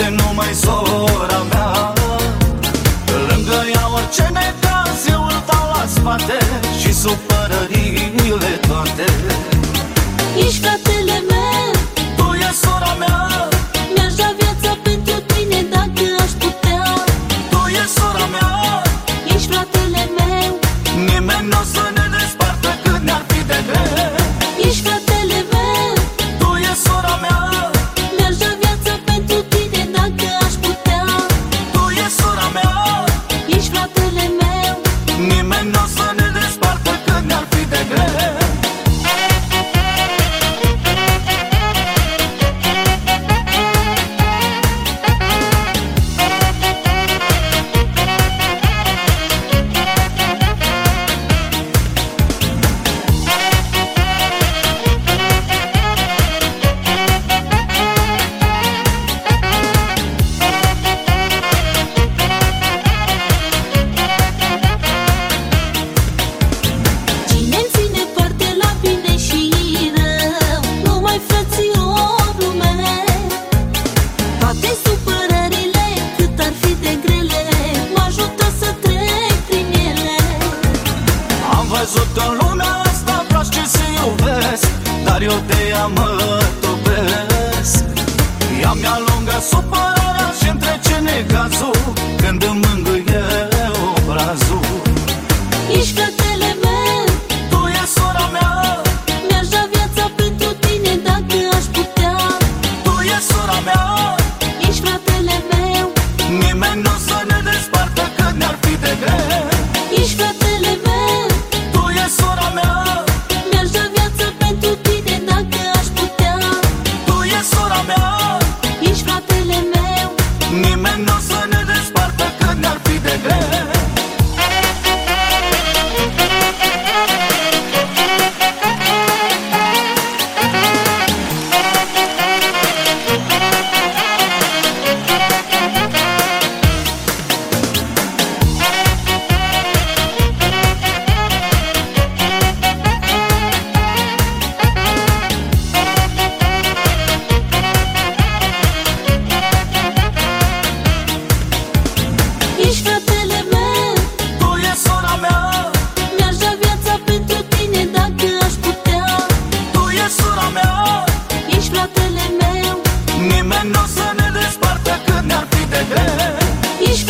Este numai sora mea. Lângă ea orice necaz eu îl dau la spate Și supărările toate. Ești fratele meu. Tu e sora mea. Mi-aș da viața pentru tine dacă aș putea. Tu e sora mea. Ești fratele meu. Nimeni nu o să ne despartă cât ne-ar fi de greu. Ești fratele văzut în lumea asta proști ce se iubesc Dar eu de ea mă topesc Ea mi-alungă supărarea și îmi trece necazul Când îmi mângâie obrazul. Ești fratele meu. Tu e sora mea. Mi-aș da viața pentru tine dacă aș putea. Tu e sora mea. Ești fratele meu. Nimeni nu Nimeni nu o să ne despartă cât ne-ar fi de greu. Ești